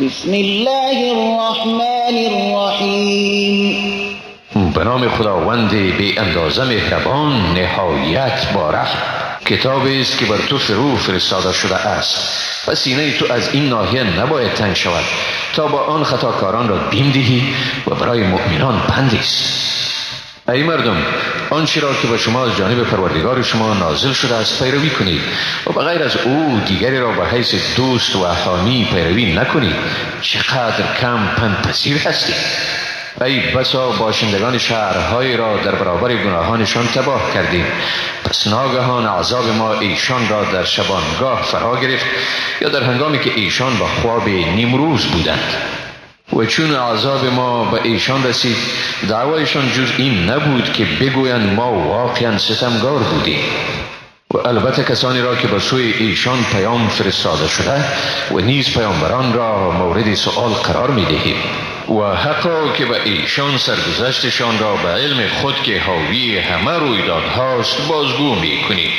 بسم الله الرحمن الرحیم به نام خداوند بی اندازه مهربان نهایت باره کتابی است که بر تو فرو فرستاده شده است و سینه تو از این ناحیه نباید تنگ شود تا با آن خطاکاران را بیم دهی و برای مؤمنان پندی است ای مردم آنچه را که به شما از جانب پروردگار شما نازل شده است پیروی کنید و بغیر از او دیگری را به حیث دوست و حامی پیروی نکنید. چقدر کم پند پذیر هستید. ای بسا باشندگان شهرهایی را در برابر گناهانشان تباه کردیم. پس ناگهان عذاب ما ایشان را در شبانگاه فرا گرفت یا در هنگامی که ایشان با خواب نیمروز بودند. و چون عذاب ما به ایشان رسید دعوایشان جز این نبود که بگویند ما واقعا ستمگار بودیم. و البته کسانی را که به سوی ایشان پیام فرستاده شده و نیز پیامبران را مورد سؤال قرار می دهیم و حقا که به ایشان سرگذشتشان را به علم خود که حاوی همه رویدادهاست بازگو می کنیم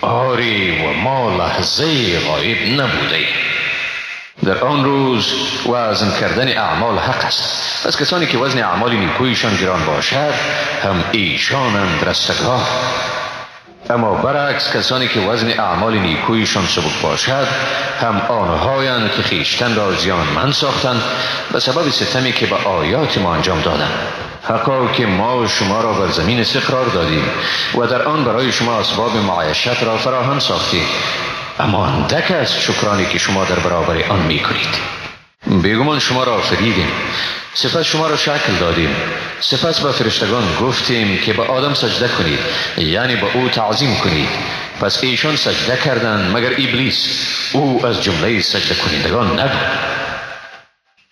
آری و ما لحظه غایب نبوده در آن روز وزن کردن اعمال حق است از کسانی که وزن اعمال نیکویشان گران باشد هم ایشانند رستگار اما برعکس کسانی که وزن اعمال نیکویشان سبک باشد هم آنهایند که خیشتن را من ساختند به سبب ستمی که به آیات ما انجام دادند حقا که ما شما را بر زمین استقرار دادیم و در آن برای شما اسباب معیشت را فراهم ساختیم. اما اندک است شکرانی که شما در برابر آن می کنید بیگمان شما را آفریدیم. سپس شما را شکل دادیم. سپس به فرشتگان گفتیم که به آدم سجده کنید یعنی به او تعظیم کنید. پس ایشان سجده کردند مگر ابلیس او از جمله سجده کنندگان نبود؟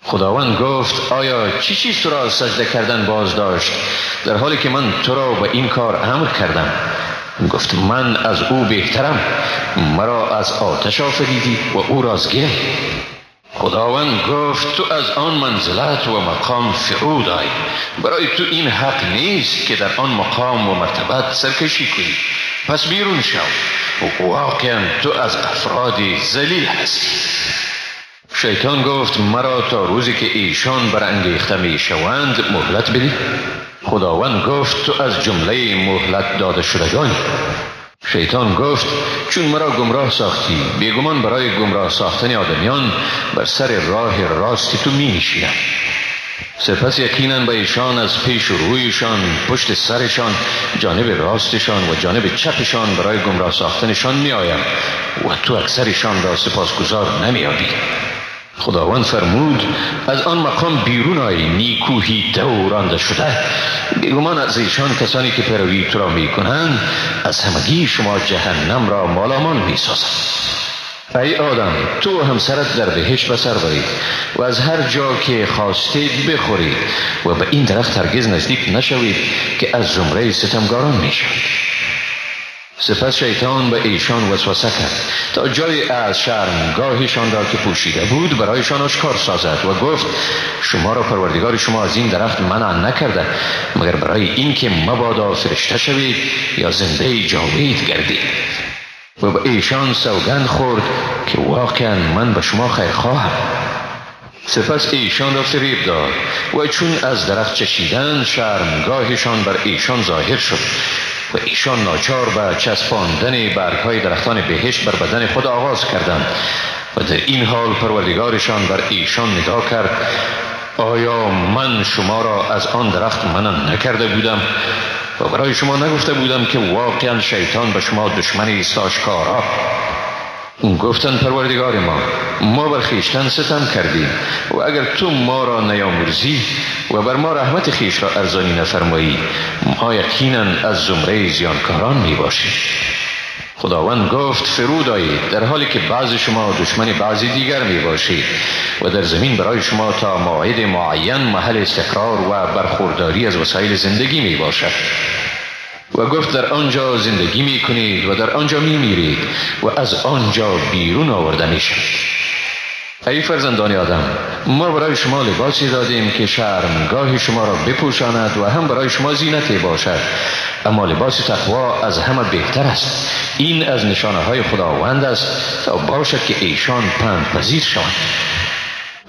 خداوند گفت آیا چی چیز تو را سجده کردن باز داشت در حالی که من تو را به این کار امر کردم. گفت من از او بهترم. مرا از آتش آفریدی و او را خداوند گفت تو از آن منزلت و مقام فرود آی برای تو این حق نیست که در آن مقام و مرتبت سرکشی کنی. پس بیرون شو. واقعا تو از افراد زلیل هستی. شیطان گفت مرا تا روزی که ایشان برانگیخته می شوند مهلت بدی. خداوند گفت تو از جمله مهلت داده شدگانی شیطان گفت چون مرا گمراه ساختی بیگمان برای گمراه ساختن آدمیان بر سر راه راستی تو می نشینم سپس یقینا به ایشان از پیش و رویشان پشت سرشان جانب راستشان و جانب چپشان برای گمراه ساختنشان می آیم و تو اکثرشان را سپاسگزار نمی آبی خداوند فرمود از آن مقام بیرون آی نیکوهی دورانده شده. بیگمان از ایشان کسانی که پیروی تو را می کنند از همگی شما جهنم را مالامان می سازند ای آدم تو همسرت در بهش بسر برید و از هر جا که خواستید بخورید و به این درخت هرگز نزدیک نشوید که از زمره ستمگاران می سپس شیطان به ایشان وسوسه کرد. تا جای از شرمگاهشان را که پوشیده بود برایشان آشکار سازد و گفت شما را پروردگار شما از این درخت منع نکرده مگر برای اینکه مبادا فرشته شوید یا زنده جاوید گردید؟ و به ایشان سوگند خورد که واقعا من به شما خیر خواهم. سپس ایشان را فریب داد و چون از درخت چشیدن شرمگاهشان بر ایشان ظاهر شد. و ایشان ناچار به چسباندن برگ های درختان بهشت بر بدن خود آغاز کردند. و در این حال پروردگارشان بر ایشان نگاه کرد. آیا من شما را از آن درخت منن نکرده بودم؟ و برای شما نگفته بودم که واقعا شیطان به شما دشمنی است گفتن پروردگار ما ما بر خیشتن ستم کردیم و اگر تو ما را نیامرزی و بر ما رحمت خیش را ارزانی نفرمایی ما یقینا از زمره زیانکاران می باشیم. خداوند گفت فرود آیید در حالی که بعض شما دشمن بعضی دیگر می باشید و در زمین برای شما تا موعد معین محل استقرار و برخورداری از وسایل زندگی می باشد. و گفت در آنجا زندگی می کنید و در آنجا می میرید و از آنجا بیرون آورده می شد ای فرزندان آدم ما برای شما لباسی دادیم که شرمگاه شما را بپوشاند و هم برای شما زینتی باشد. اما لباس تقوا از همه بهتر است. این از نشانه های خداوند است تا باشد که ایشان پند پذیر شوند.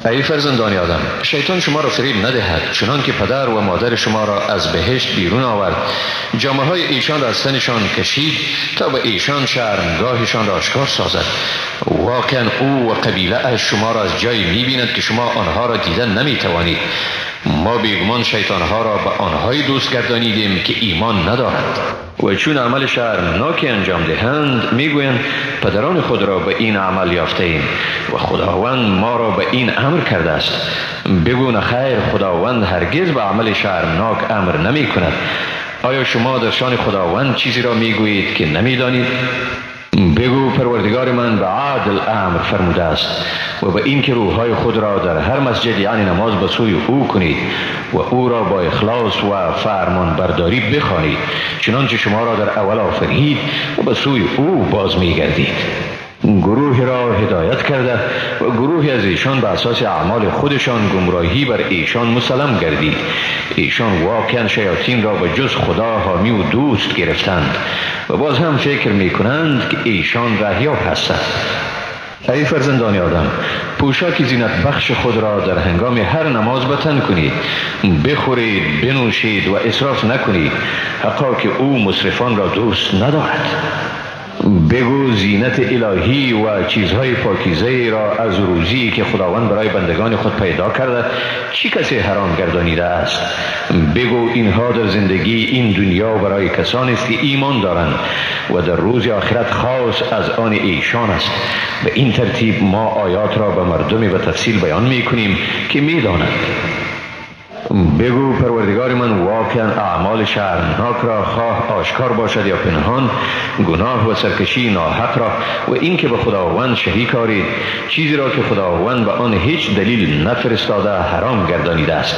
ای فرزندان آدم شیطان شما را فریب ندهد چنان که پدر و مادر شما را از بهشت بیرون آورد. جامعه های ایشان را از تنشان کشید تا به ایشان شرمگاهشان را آشکار سازد. واقعا او و قبیله از شما را از جایی می‌بیند که شما آنها را دیدن نمی توانید ما بیگمان شیطان ها را به آنهایی دوست گردانیدیم که ایمان ندارند. و چون عمل شرمناکی انجام دهند می‌گویند پدران خود را به این عمل یافته ایم و خداوند ما را به این امر کرده است. بگو خیر خداوند هرگز به عمل شرمناک امر نمی کند آیا شما در شان خداوند چیزی را می‌گویید که نمی‌دانید؟ بگو پروردگار من به عادل امر فرموده است و به این که روحهای خود را در هر مسجد یعنی نماز به سوی او کنید و او را با اخلاص و فرمان برداری بخوانید. چنانچه شما را در اول آفرید و به سوی او باز میگردید گروه را هدایت کرده و گروه از ایشان به اساس اعمال خودشان گمراهی بر ایشان مسلم گردید. ایشان واقعا شیاطین را به جز خدا حامی و دوست گرفتند و باز هم فکر می کنند که ایشان رهیاب هستند. ای فرزندان آدم پوشاک زینت بخش خود را در هنگام هر نماز بتن کنید بخورید بنوشید و اصراف نکنید. حقا که او مصرفان را دوست ندارد. بگو زینت الهی و چیزهای پاکیزه را از روزی که خداوند برای بندگان خود پیدا کرده چی کسی حرام گردانیده است؟ بگو اینها در زندگی این دنیا برای کسانی است که ایمان دارند و در روز آخرت خاص از آن ایشان است. به این ترتیب ما آیات را به مردم به تفصیل بیان می کنیم که می دانند بگو پروردگار من واقعا اعمال شرمناک را خواه آشکار باشد یا پنهان گناه و سرکشی ناحق را و اینکه به خداوند شریک آرید چیزی را که خداوند به آن هیچ دلیل نفرستاده حرام گردانیده است.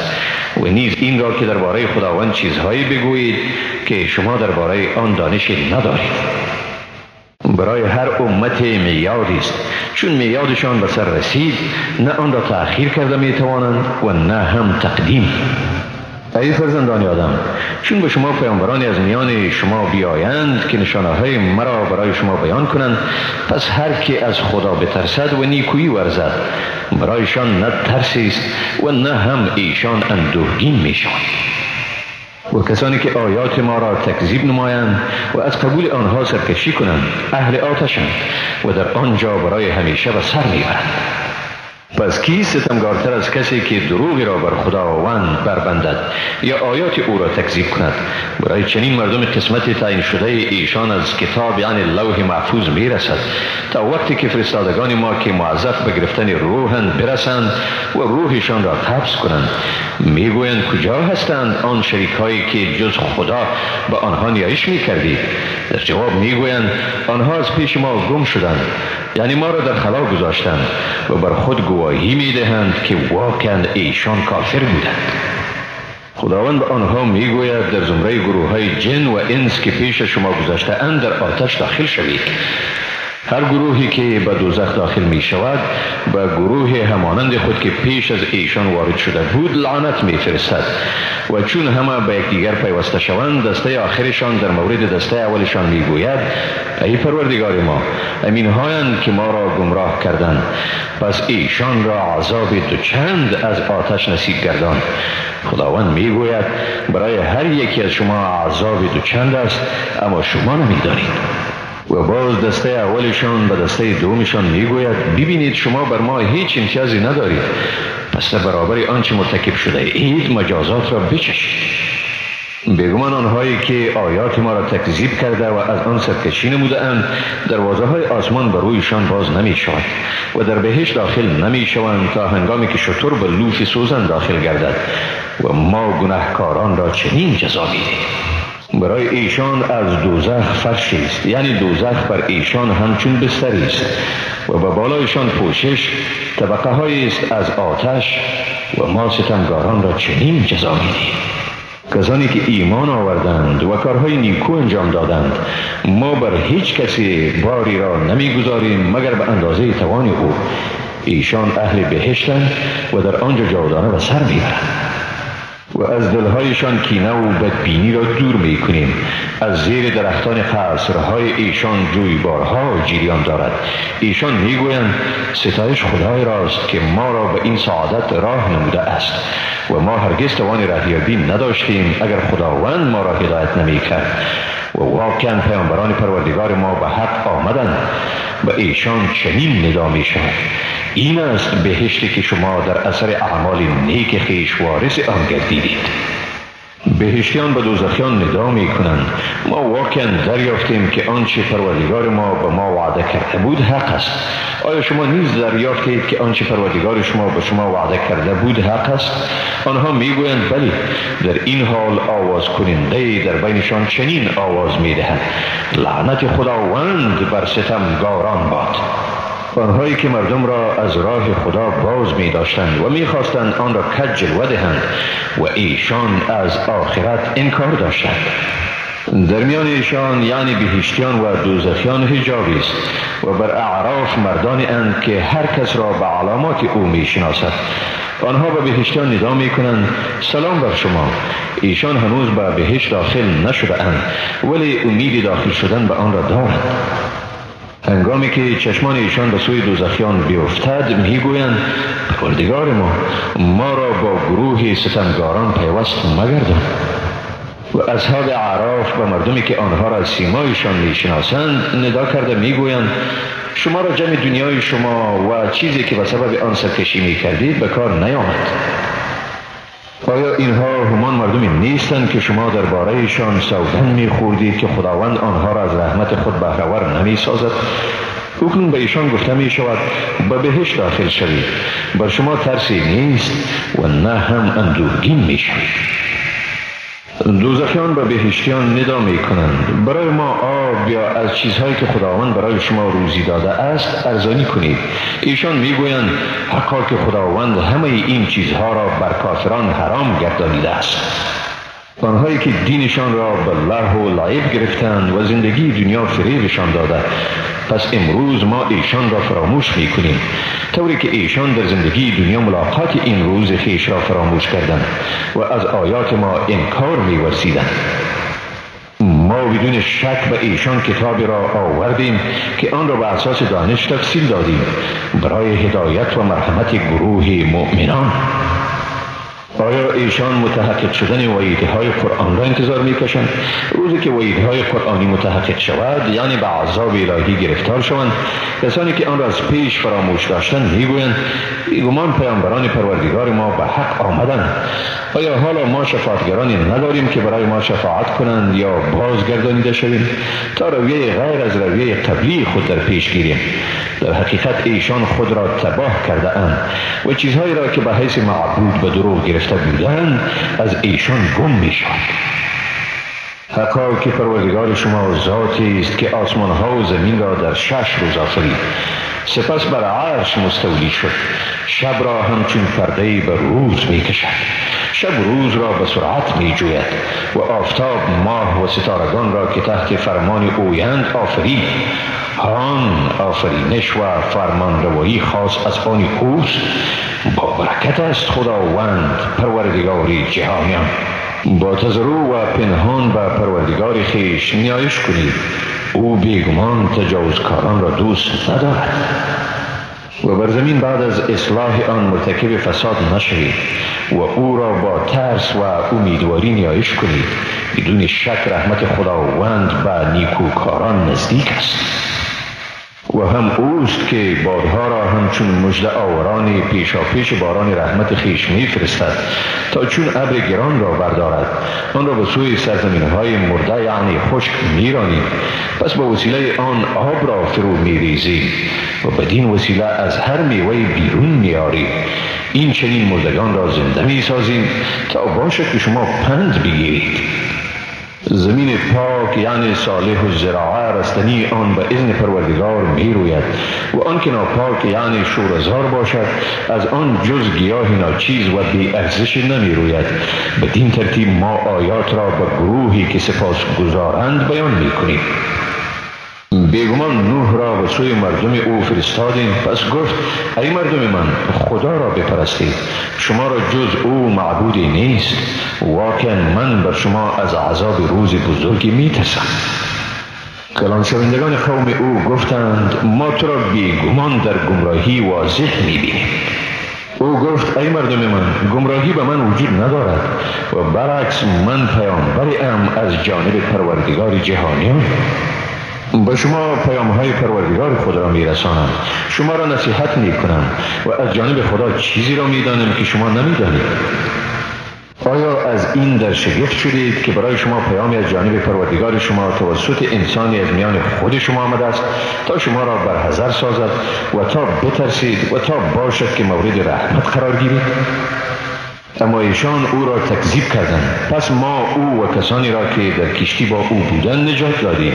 و نیز این را که درباره خداوند چیزهایی بگویید که شما درباره آن دانش ندارید. برای هر امت میادی است. چون میادشان به سر رسید نه آن را تأخیر کرده می توانند و نه هم تقدیم. ای فرزندان آدم چون به شما پیامبرانی از میان شما بیایند که نشانه های مرا برای شما بیان کنند پس هر که از خدا بترسد و نیکویی ورزد برایشان نه ترسی است و نه هم ایشان اندوهگین می‌شوند. و کسانی که آیات ما را تکذیب نمایند و از قبول آنها سرکشی کنند اهل آتشند و در آنجا برای همیشه به سر می‌برند. پس کی ستمگارتر از کسی که دروغی را بر خداوند بربندد؟ یا آیات او را تکذیب کند؟ برای چنین مردم قسمت تعیین شده ایشان از کتاب یعنی لوح محفوظ می‌رسد. تا وقتی که فرستادگان ما که معذف به گرفتن روحند برسند و روحشان را قبض کنند. می‌گویند کجا هستند آن شریک هایی که جز خدا به آنها نیایش می‌کردید در جواب می‌گویند آنها از پیش ما گم شدند. یعنی ما را در خلا گذاشتند و بر خود گواهی می‌دهند که واقعا ایشان کافر بودند. خداوند به آنها می‌گوید در زمره گروه های جن و انس که پیش شما گذاشته اند در آتش داخل شوید. هر گروهی که به دوزخ داخل می شود به گروه همانند خود که پیش از ایشان وارد شده بود لعنت می فرستد. و چون همه به یکدیگر پیوسته شوند دسته آخرشان در مورد دسته اولشان می گوید ای پروردگار ما امین هایند که ما را گمراه کردند. پس ایشان را عذاب چند از آتش نصیب گردان. خداوند می گوید برای هر یکی از شما عذاب چند است اما شما نمی‌دانید و باز دسته اولشان به دسته دومشان می‌گوید ببینید شما بر ما هیچ امتیازی ندارید. پس برابر آنچه مرتکب شده اید مجازات را بچشید. بگمان آنهایی که آیات ما را تکذیب کرده و از آن سرکشی نموده اند دروازه های آسمان بر رویشان باز نمی شود و در بهش داخل نمی شوند تا هنگامی که شطور به لوف سوزن داخل گردد و ما گناهکاران را چنین جزا می‌دهیم. برای ایشان از دوزخ فرشی است. یعنی دوزخ بر ایشان همچون بستری است. و به بالایشان پوشش طبقه است از آتش و ما ستمگاران را چنین جزا میدیم کسانی که ایمان آوردند و کارهای نیکو انجام دادند ما بر هیچ کسی باری را نمی‌گذاریم مگر به اندازه توان او. ایشان اهل بهشتند و در آنجا جاودانه و سر می‌برند. و از دلهایشان کینه و بدبینی را دور می کنیم از زیر درختان قصرهای ایشان جویبارها جریان دارد. ایشان می گویند ستایش خدای راست که ما را به این سعادت راه نموده است و ما هرگز توان رهیابی نداشتیم اگر خداوند ما را هدایت نمی کرد واقعا پیامبران پروردگار ما به حق آمدند و ایشان چنین ندا می این است بهشتی که شما در اثر اعمال نیک خیش وارث آن گردیدید بهشتیان به دوزخیان ندا می کنند ما واقعا دریافتیم که آنچه پروردگار ما به ما وعده کرده بود حق است. آیا شما نیز دریافتید که آنچه پروردگار شما به شما وعده کرده بود حق است؟ آنها می‌گویند بلی در این حال آواز کننده در بینشان چنین آواز می‌دهند لعنت خداوند بر ستمگاران باد. آنهایی که مردم را از راه خدا باز می داشتند و می خواستند آن را کج جلوه دهند و ایشان از آخرت انکار داشتند. در میان ایشان یعنی بهشتیان و دوزخیان حجابی است و بر اعراف مردانی اند که هر کس را به علامات او می شناسد آنها به بهشتیان ندا می کنند سلام بر شما. ایشان هنوز به بهشت داخل نشده اند ولی امید داخل شدن به آن را دارند. هنگامی که چشمان ایشان به سوی دوزخیان بیفتد می‌گویند پروردگار ما ما را با گروه ستمگاران پیوست مگردان و اصحاب عراف به مردمی که آنها را سیمایشان می‌شناسند ندا کرده می‌گویند شما را جمع دنیای شما و چیزی که به سبب آن سرکشی می کردید به کار نیامد. آیا اینها همان مردمی نیستند که شما دربارهشان سوگن میخوردید که خداوند آنها را از رحمت خود بهرهور نمی سازد اکنون به ایشان گفته می شود به بهش داخل شوید. بر شما ترسی نیست و نه هم اندوهگین می شوید دوزخیان به بهشتیان ندا می کنند برای ما آب یا از چیزهایی که خداوند برای شما روزی داده است ارزانی کنید. ایشان می گویند حقا که خداوند همه این چیزها را بر کافران حرام گردانیده است. آنهایی که دینشان را به لح و لعب گرفتند و زندگی دنیا فریبشان داده. پس امروز ما ایشان را فراموش می کنیم طوری که ایشان در زندگی دنیا ملاقات این روز خیش را فراموش کردند و از آیات ما انکار می ما بدون شک به ایشان کتابی را آوردیم که آن را به اساس دانش تفصیل دادیم. برای هدایت و مرحمت گروه مؤمنان. ایشان متحقق شدن وعیده های قرآن را انتظار می کشند روزی که وعیده های قرآنی متحقق شود یعنی به عذاب الهی گرفتار شوند. کسانی که آن را از پیش فراموش داشتند می‌گویند گمان پیامبران پروردگار ما به حق آمدند آیا حالا ما شفاعتگرانی نداریم که برای ما شفاعت کنند یا بازگردانیده شویم؟ تا رویه غیر از رویه قبلی خود در پیش گیریم. در حقیقت ایشان خود را تباه کرده اند و چیزهایی را که به حیث معبود به دروغ گرفته بودند از ایشان گم می شود حقا که پروردگار شما ذاتی است که آسمان ها و زمین را در شش روز آفرید. سپس بر عرش مستولی شد. شب را همچون پرده به روز می کشد شب روز را به سرعت می جوید و آفتاب ماه و ستارگان را که تحت فرمان اویند آفرید. آن آفرینش و فرمان روایی خاص از آن اوست. با برکت است خداوند پروردگاری جهانیان. با تزرو و پنهان به پروردگار خیش نیایش کنید. او بیگمان تجاوزکاران را دوست ندارد. و بر زمین بعد از اصلاح آن مرتکب فساد نشوید و او را با ترس و امیدواری نیایش کنید. بدون شک رحمت خداوند به نیکوکاران نزدیک است. و هم اوست که بادها را همچون مجد آوران پیشا پیش باران رحمت خیش می فرستد تا چون ابر گران را بردارد. آن را به سوی سرزمین های مرده یعنی خشک میرانید پس با وسیله آن آب را فرو می ریزید و بدین وسیله از هر میوه بیرون میارید این چنین مردگان را زنده می سازیم تا باشد که شما پند بگیرید. زمین پاک یعنی صالح و زراعه رستنی آن به اذن پروردگار می روید و آن که ناپاک یعنی شورزار باشد از آن جز گیاه ناچیز و بی ارزش نمی روید بدین ترتیب ما آیات را به گروهی که سپاس گذارند بیان می کنیم بیگمان نوح را به سوی مردم او فرستادیم. پس گفت ای مردم من خدا را بپرستید. شما را جز او معبودی نیست. واقعا من بر شما از عذاب روز بزرگی می ترسم کلان شوندگان قوم او گفتند ما تو را بیگمان در گمراهی واضح می بینیم او گفت ای مردم من گمراهی به من وجود ندارد و برعکس من پیامبری ام از جانب پروردگار جهانیان. به شما پیام های پروردگار خود را می رسانم شما را نصیحت می کنم و از جانب خدا چیزی را می دانم که شما نمی دانید آیا از این در شگفت شدید که برای شما پیامی از جانب پروردگار شما توسط انسانی از میان خود شما آمده است تا شما را برحضر سازد و تا بترسید و تا باشد که مورد رحمت قرار گیرید؟ اما ایشان او را تکذیب کردند. پس ما او و کسانی را که در کشتی با او بودند نجات دادیم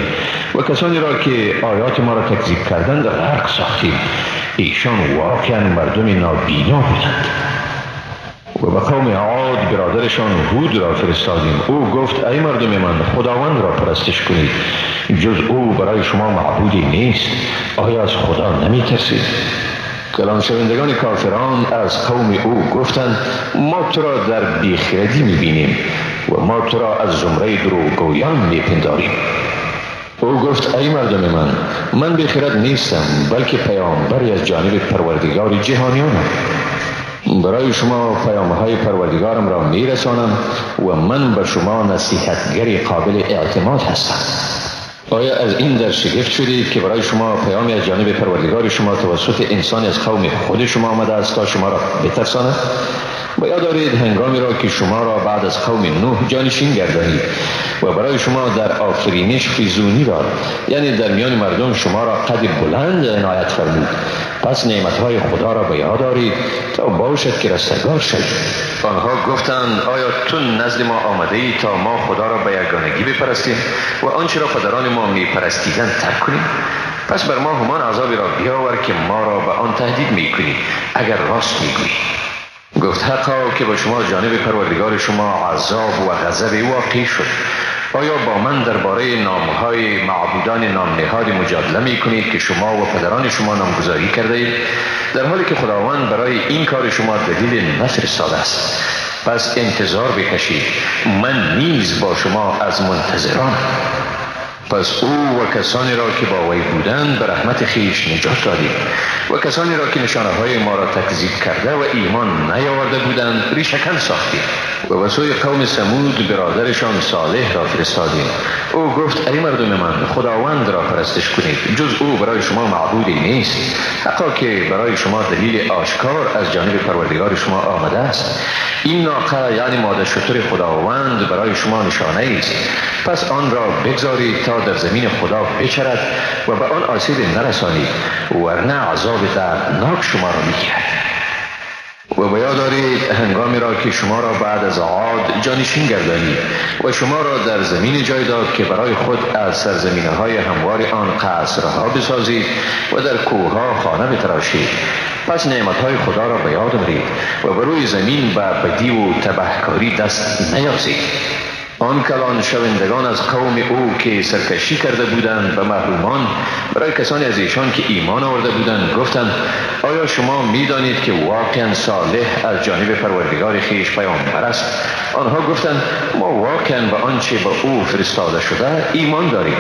و کسانی را که آیات ما را تکذیب کردند غرق ساختیم. ایشان واقعا مردم نابینا بودند. و به قوم عاد برادرشان هود را فرستادیم. او گفت ای مردم من خداوند را پرستش کنید. جز او برای شما معبودی نیست. آیا از خدا نمی ترسید کلان شوندگان کافران از قوم او گفتند ما تو را در بیخردی می‌بینیم و ما تو را از زمره دروگویان میپنداریم. او گفت ای مردم من من بیخرد نیستم بلکه پیامبری از جانب پروردگار جهانیانم. برای شما پیام های پروردگارم را میرسانم و من به شما نصیحتگری قابل اعتماد هستم. آیا از این در شگفت شدید که برای شما پیامی از جانب پروردگار شما توسط انسان از قوم خود شما آمده است تا شما را بترساند؟ و یاد دارید هنگامی را که شما را بعد از قوم نوح جانشین گردانید و برای شما در آفرینش خیزونی را یعنی در میان مردم شما را قد بلند عنایت فرمود. پس نعمتهای خدا را به یاد دارید تا باشد که رستگار شوید. آنها گفتند آیا تو نزد ما آمده ای تا ما خدا را به یگانگی بپرستیم و آنچه را پدران ما می پرستیدن ترک کنیم؟ پس بر ما همان عذابی را بیاور که ما را به آن تهدید می کنی اگر راست می گویی گفت حقا که با شما جانب پروردگار شما عذاب و غضب واقعی شد. آیا با من درباره نامهای معبودان نام نهاد مجادله می کنید که شما و پدران شما نامگذاری کرده اید؟ در حالی که خداوند برای این کار شما دلیل نفرستاده است. پس انتظار بکشید. من نیز با شما از منتظران پس او و کسانی را که با وی بودند به رحمت خیش نجات دادیم. و کسانی را که نشانه های ما را تکذیب کرده و ایمان نیاورده بودند ریشکن ساختیم و به سوی قوم سمود برادرشان صالح را فرستادیم. او گفت ای مردم من خداوند را پرستش کنید. جز او برای شما معبودی نیست. حقا که برای شما دلیل آشکار از جانب پروردگار شما آمده است. این ناقه یعنی ماده شطر خداوند برای شما نشانه است. پس آن را بگذارید تا در زمین خدا بچرد و به آن آسیب نرسانید ورنه عذاب دردناک شما را می‌گیرد. و بیا دارید هنگامی را که شما را بعد از عاد جانشین گردانید و شما را در زمین جای داد که برای خود از سرزمینه های هموار آن قصرها بسازید و در کوه خانه بتراشید. پس نعمت های خدا را به یاد و روی زمین به بدی و تبهکاری دست نیازید. آن کلان شوندگان از قوم او که سرکشی کرده بودند به محرومان برای کسانی از ایشان که ایمان آورده بودند گفتند آیا شما می دانید که واقعا صالح از جانب پروردگار خیش پیامبر است؟ آنها گفتند ما واقعا به آنچه به او فرستاده شده ایمان داریم.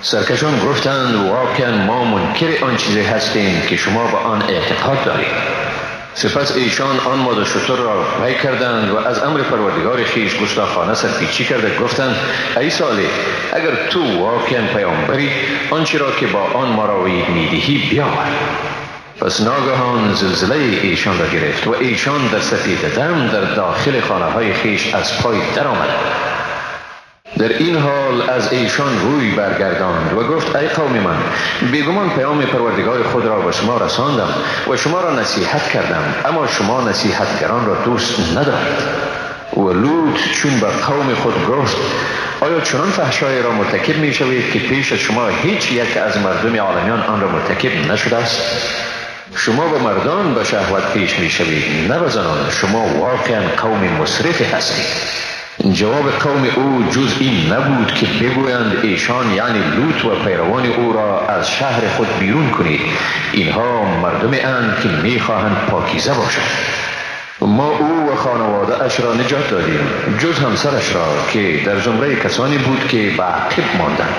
سرکشان گفتند واقعا ما منکر آن چیزی هستیم که شما به آن اعتقاد دارید. سپس ایشان آن ماده شطور را پی کردند و از امر پروردگار خیش گستاخانه سرپیچی کرده گفتند ای صالح اگر تو واقعا پیامبری آنچه را که با آن ما را می‌دهی بیاور. پس ناگهان زلزله ایشان را گرفت و ایشان در سفید دم در داخل خانه های خیش از پای در آمد در این حال از ایشان روی برگرداند و گفت ای قوم من بیگمان پیام پروردگار خود را به شما رساندم و شما را نصیحت کردم اما شما نصیحتگران را دوست ندارید. و لوط چون به قوم خود گفت آیا چنان فحشای را مرتکب می شوید که پیش از شما هیچ یک از مردم عالمیان آن را مرتکب نشده است؟ شما به مردان به شهوت پیش می شوید نه به زنان شما واقعا قوم مصرف هستید. جواب قوم او جز این نبود که بگویند ایشان یعنی لوط و پیروان او را از شهر خود بیرون کنید. اینها مردمی اند که می‌خواهند پاکیزه باشند. ما او و خانواده اش را نجات دادیم جز همسرش را که در زمره کسانی بود که به عقب ماندند.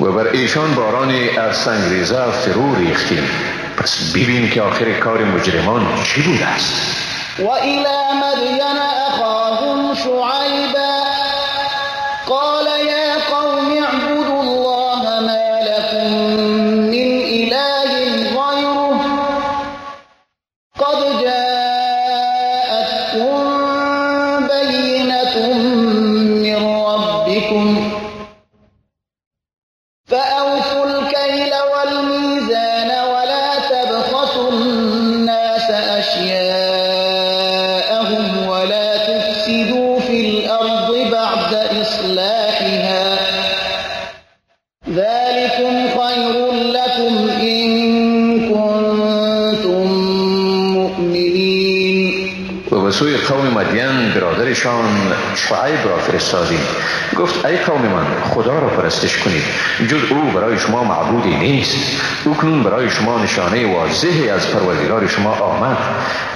و بر ایشان بارانی از سنگریزه فرو ریختیم. پس ببین که آخر کار مجرمان چی بود است. وإلى مدين أخاهم شعيباً سوی قوم مدین برادرشان شعیب را فرستادیم. گفت ای قوم من خدا را پرستش کنید. جز او برای شما معبودی نیست. او کنون برای شما نشانه واضحی از پروردگار شما آمد.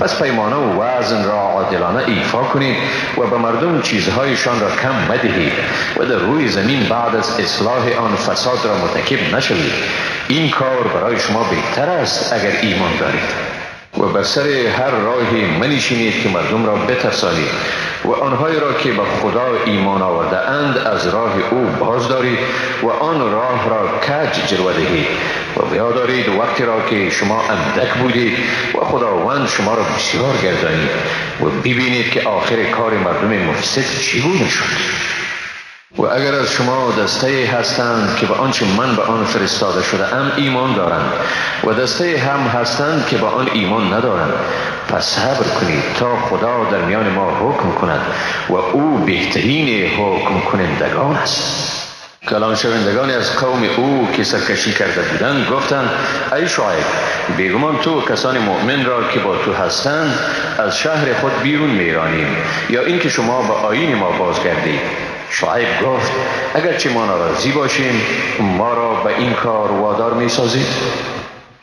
پس پیمانه و وزن را عادلانه ایفا کنید و به مردم چیزهایشان را کم مدهید و در روی زمین بعد از اصلاح آن فساد را متکب نشوید. این کار برای شما بهتر است اگر ایمان دارید. و بر سر هر راهی منشینید که مردم را بترسانید و آنهایی را که به خدا ایمان آورده اند از راه او باز دارید و آن راه را کج جلوه دهید و بیادارید وقتی را که شما اندک بودید و خداوند شما را بسیار گردانید و ببینید که آخر کار مردم مفسد چی بوده شد. و اگر از شما دسته هستند که به آنچه من به آن فرستاده شده ام ایمان دارند و دسته هم هستند که به آن ایمان ندارند پس صبر کنید تا خدا در میان ما حکم کند و او بهترین حکم کنندگان است. کلان شوندگانی از قوم او که سرکشی کرده بودند گفتند ای شعیب بیگمان تو کسان مؤمن را که با تو هستند از شهر خود بیرون میرانیم یا اینکه شما به آیین ما بازگردید؟ شعیب گفت اگرچه ما ناراضی باشیم ما را به این کار وادار می سازید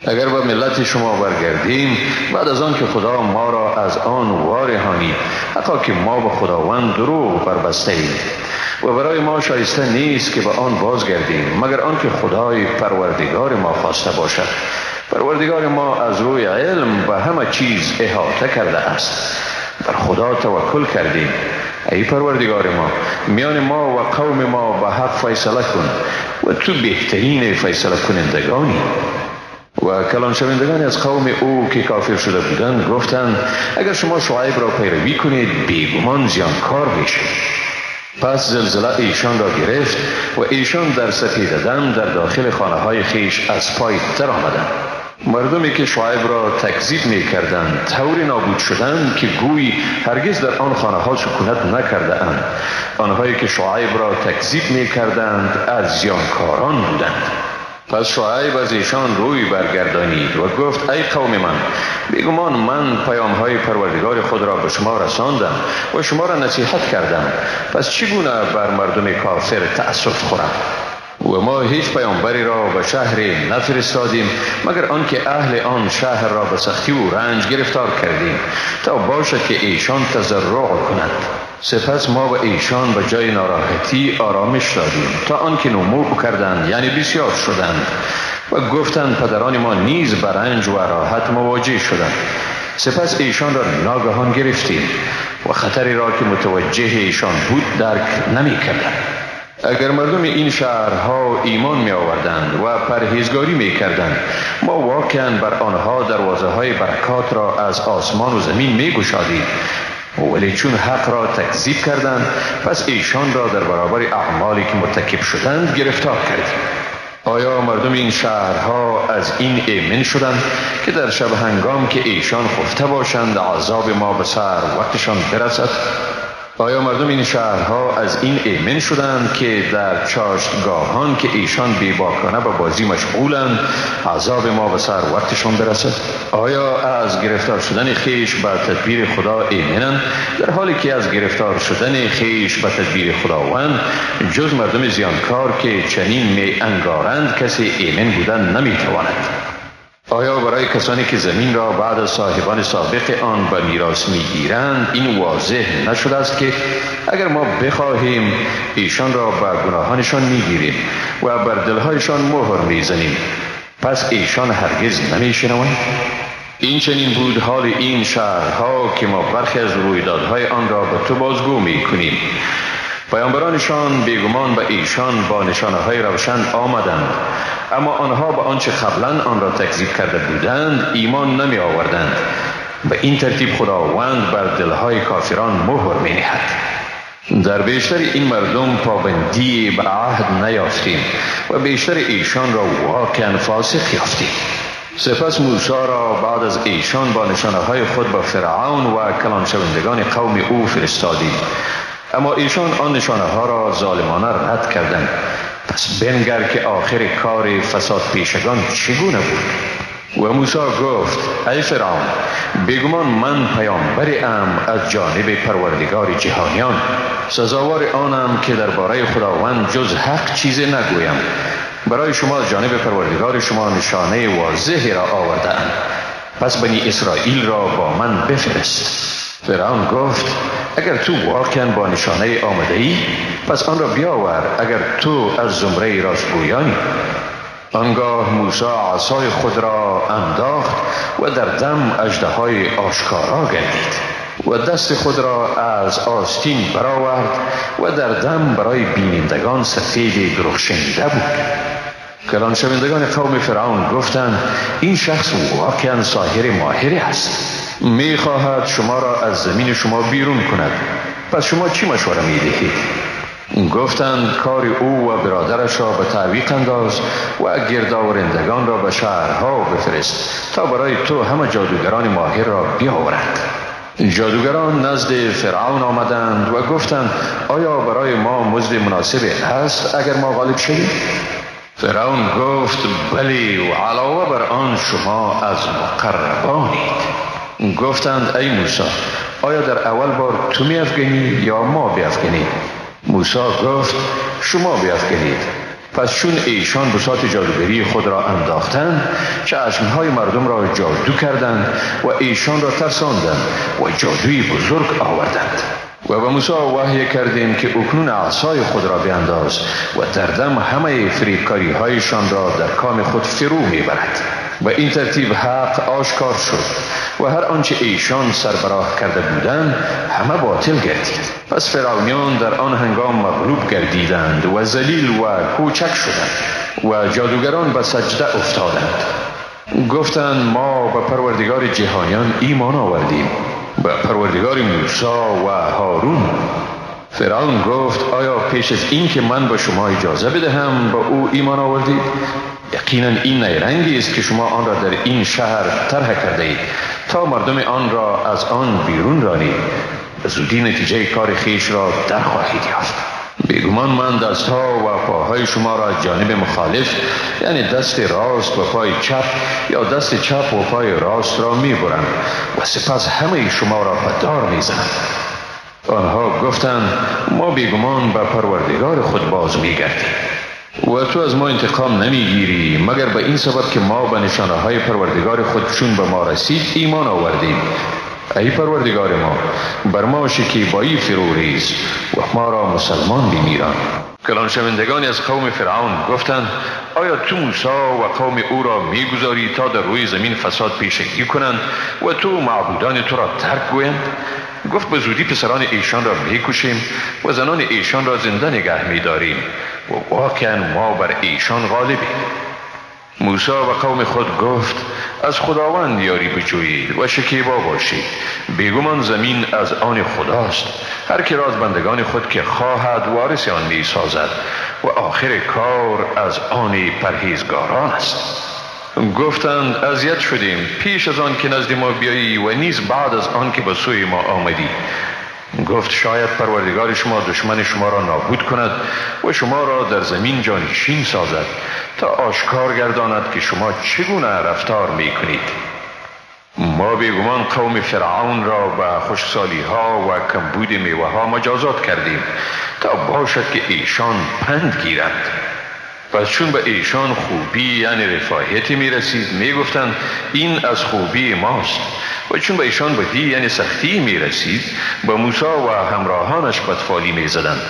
اگر به ملت شما برگردیم بعد از آن که خدا ما را از آن وارهانید حتی که ما به خداوند دروغ بربسته ایم. و برای ما شایسته نیست که به آن بازگردیم مگر آنکه خدای پروردگار ما خواسته باشد. پروردگار ما از روی علم به همه چیز احاطه کرده است. بر خدا توکل کردیم. ای پروردگار ما میان ما و قوم ما به حق فیصله کن و تو بهترین فیصله کنندگانی. و کلان شوندگان از قوم او که کافر شده بودند گفتند اگر شما شعیب را پیروی کنید بیگمان زیانکار میشید پس زلزله ایشان را گرفت و ایشان در سپیده دم در داخل خانه های خیش از پای تر آمدند. مردمی که شعیب را تکذیب می کردند طوری نابود شدند که گوی هرگز در آن خانه ها سکونت نکرده اند آنهایی که شعیب را تکذیب می کردند از زیانکاران بودند. پس شعیب از ایشان روی برگردانید و گفت ای قوم من بیگمان من پیام های پروردگار خود را به شما رساندم و شما را نصیحت کردم. پس چگونه بر مردم کافر تأسف خورم؟ و ما هیچ پیامبری را به شهر نفرستادیم مگر آنکه اهل آن شهر را به سختی و رنج گرفتار کردیم. تا باشد که ایشان تضرع کنند سپس ما به ایشان به جای ناراحتی آرامش دادیم. تا آنکه نمو کردند یعنی بسیار شدند. و گفتند پدران ما نیز به رنج و راحت مواجه شدند. سپس ایشان را ناگهان گرفتیم. و خطری را که متوجه ایشان بود درک نمی کردند اگر مردم این شهرها ایمان می آوردند و پرهیزگاری می کردند ما واقعا بر آنها دروازه های برکات را از آسمان و زمین می گشادیم ولی چون حق را تکذیب کردند پس ایشان را در برابر اعمالی که مرتکب شدند گرفتار کردیم. آیا مردم این شهرها از این ایمن شدند که در شب هنگام که ایشان خفته باشند عذاب ما به سر وقتشان برسد؟ آیا مردم این شهرها از این ایمن شدند که در چاشتگاهان که ایشان بیباکانه به بازی مشغولند عذاب ما به سر وقتشان برسد؟ آیا از گرفتار شدن خیش به تدبیر خدا ایمنند؟ در حالی که از گرفتار شدن خیش به تدبیر خداوند جز مردم زیانکار که چنین می انگارند کسی ایمن بودن نمی‌تواند. آیا برای کسانی که زمین را بعد از صاحبان سابق آن به میراث می‌گیرند این واضح نشده است که اگر ما بخواهیم ایشان را به گناهانشان می‌گیریم و بر دلهایشان مهر می‌زنیم پس ایشان هرگز نمیشنوند؟ این چنین بود حال این شهرها که ما برخی از رویدادهای آن را به تو بازگو می‌کنیم. پیامبرانشان بیگمان به ایشان با نشانه های روشن آمدند. اما آنها به آنچه قبلا آن را تکذیب کرده بودند ایمان نمی آوردند به این ترتیب خداوند بر دلهای کافران مهر می نهد در بیشتر این مردم پابندی به عهد نیافتیم و بیشتر ایشان را واقعا فاسق یافتیم. سپس موسی را بعد از ایشان با نشانه های خود به فرعون و کلان شوندگان قوم او فرستادیم. اما ایشان آن نشانه ها را ظالمانه رد کردند. پس بنگر که آخر کار فساد پیشگان چگونه بود؟ و موسی گفت ای فرعون بگمان من پیامبری ام از جانب پروردگار جهانیان. سزاوار آنم که درباره خداوند جز حق چیزی نگویم. برای شما از جانب پروردگار شما نشانه واضحی را آوردم پس بنی اسرائیل را با من بفرست. فرعون گفت اگر تو واقعا با نشانه آمده ای پس آن را بیاور اگر تو از زمره راستگویانی آنگاه موسی عصای خود را انداخت و در دم اجده آشکارا گردید و دست خود را از آستین برآورد و در دم برای بینندگان سفید درخشنده بود. کلان شوندگان قوم فرعون گفتند این شخص واقعا ساحر ماهری است. می خواهد شما را از زمین شما بیرون کند. پس شما چی مشوره می دهید؟ گفتند کار او و برادرش را به تعویق انداز و گردآورندگان را به شهرها بفرست تا برای تو همه جادوگران ماهر را بیاورند. جادوگران نزد فرعون آمدند و گفتند آیا برای ما مزد مناسب است اگر ما غالب شویم؟ فرعون گفت بلی و علاوه بر آن شما از مقربانید. گفتند ای موسی آیا در اول بار تو می افگنی یا ما بیافگنید موسی گفت شما بیافگنید. پس چون ایشان بساط جادوگری خود را انداختند چشمهای مردم را جادو کردند و ایشان را ترساندند و جادوی بزرگ آوردند. و به موسی وحی کردیم که اکنون عصای خود را بیانداز و در دم همه فریبکاری هایشان را در کام خود فرو می‌برد. و این ترتیب حق آشکار شد و هر آنچه ایشان سربراه کرده بودند همه باطل گردید. پس فرعونیان در آن هنگام مغلوب گردیدند و زلیل و کوچک شدند و جادوگران به سجده افتادند. گفتند ما به پروردگار جهانیان ایمان آوردیم. به پروردگار موسی و هارون. فرعون گفت آیا پیش از این که من به شما اجازه بدهم به او ایمان آوردید؟ یقینا این نیرنگی است که شما آن را در این شهر طرح کرده اید. تا مردم آن را از آن بیرون رانید. زودی نتیجه کار خیش را در خواهید یافت. بیگمان من دست ها و پاهای شما را از جانب مخالف یعنی دست راست و پای چپ یا دست چپ و پای راست را می برم و سپس همه شما را به دار می زنم. آنها گفتند ما بیگمان به پروردگار خود باز می گردیم و تو از ما انتقام نمی‌گیری مگر به این سبب که ما به نشانه های پروردگار خود چون به ما رسید ایمان آوردیم ای پروردگار ما بر ما شکیبایی فرو ریز و ما را مسلمان بمیران. کلان شوندگانی از قوم فرعون گفتند آیا تو موسی و قوم او را می‌گذاری تا در روی زمین فساد پیشگی کنند و تو معبودان تو را ترک گویند؟ گفت به زودی پسران ایشان را می‌کشیم و زنان ایشان را زنده نگه میداریم و واقعا ما بر ایشان غالبیم. موسی و قوم خود گفت از خداوند یاری بجویید و شکیبا باشید. بیگمان زمین از آن خداست. هر که راز بندگان خود که خواهد وارث آن می سازد و آخر کار از آن پرهیزگاران است. گفتند اذیت شدیم. پیش از آن که نزد ما بیایی و نیز بعد از آن که به سوی ما آمدی. گفت شاید پروردگار شما دشمن شما را نابود کند و شما را در زمین جانشین سازد تا آشکار گرداند که شما چگونه رفتار می کنید ما بیگمان قوم فرعون را به خوشسالی ها و کمبود میوه ها مجازات کردیم تا باشد که ایشان پند گیرند. پس چون به ایشان خوبی یعنی رفاهیتی می رسید می گفتند این از خوبی ماست. و چون به ایشان بدی یعنی سختی می رسید به موسی و همراهانش بدفالی می زدند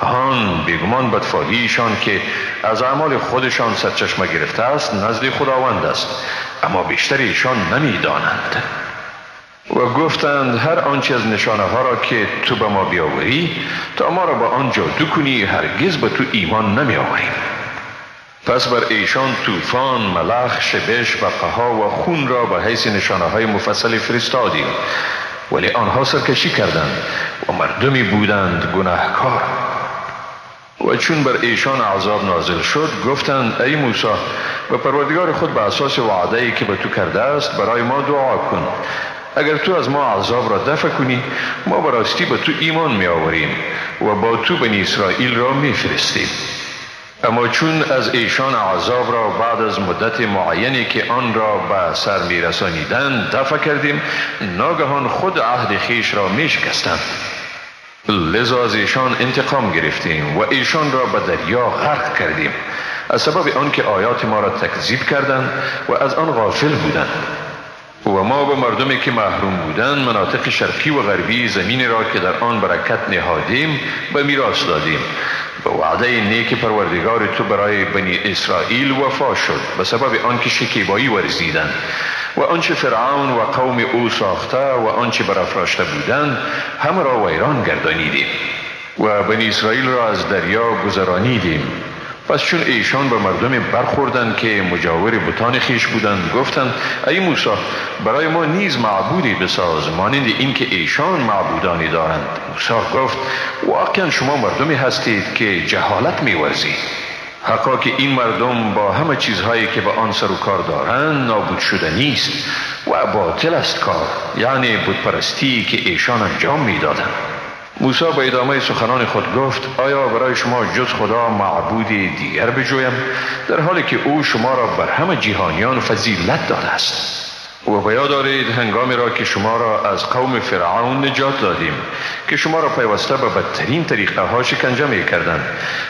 هان بیگمان بدفالیشان که از اعمال خودشان سرچشمه گرفته است نزد خداوند است اما بیشتر ایشان نمی دانند و گفتند هر آنچه از نشانه ها را که تو به ما بیاوری تا ما را به آن جادو کنی هرگز به تو ایمان نمی آوریم پس بر ایشان طوفان ملخ شبش و قها و خون را به حیث نشانه های مفصل فرستادیم. ولی آنها سرکشی کردند و مردمی بودند گناهکار. و چون بر ایشان عذاب نازل شد گفتند ای موسی و پروردگار خود به اساس وعده ای که به تو کرده است برای ما دعا کن. اگر تو از ما عذاب را دفع کنی ما براستی به تو ایمان می آوریم و با تو بنی اسرائیل را می فرستیم اما چون از ایشان عذاب را بعد از مدت معینی که آن را به سر می رسانیدن دفع کردیم ناگهان خود عهد خیش را می شکستند لذا از ایشان انتقام گرفتیم و ایشان را به دریا غرق کردیم. از سبب آنکه آیات ما را تکذیب کردند و از آن غافل بودند. و ما به مردمی که محروم بودند مناطق شرقی و غربی زمین را که در آن برکت نهادیم به میراث دادیم. به وعده نیک پروردگار تو برای بنی اسرائیل وفا شد. به سبب آنکه شکیبایی ورزیدند. و آنچه فرعون و قوم او ساخته و آنچه برافراشته بودند همه را ویران گردانیدیم. و بنی اسرائیل را از دریا گذرانیدیم. پس چون ایشان به مردم برخوردند که مجاور بتان خیش بودند گفتند ای موسی برای ما نیز معبودی بساز مانند اینکه ایشان معبودانی دارند. موسی گفت واقعا شما مردمی هستید که جهالت میورزید حقا که این مردم با همه چیزهایی که به آن سر و کار دارند نابود شده نیست و باطل است کار یعنی بودپرستی که ایشان انجام می‌دادند. موسی به ادامه سخنان خود گفت آیا برای شما جز خدا معبود دیگر بجویم؟ در حالی که او شما را بر همه جهانیان فضیلت داده است. و بیا دارید هنگامی را که شما را از قوم فرعون نجات دادیم که شما را پیوسته به بدترین طریقه ها شکنجه می کردند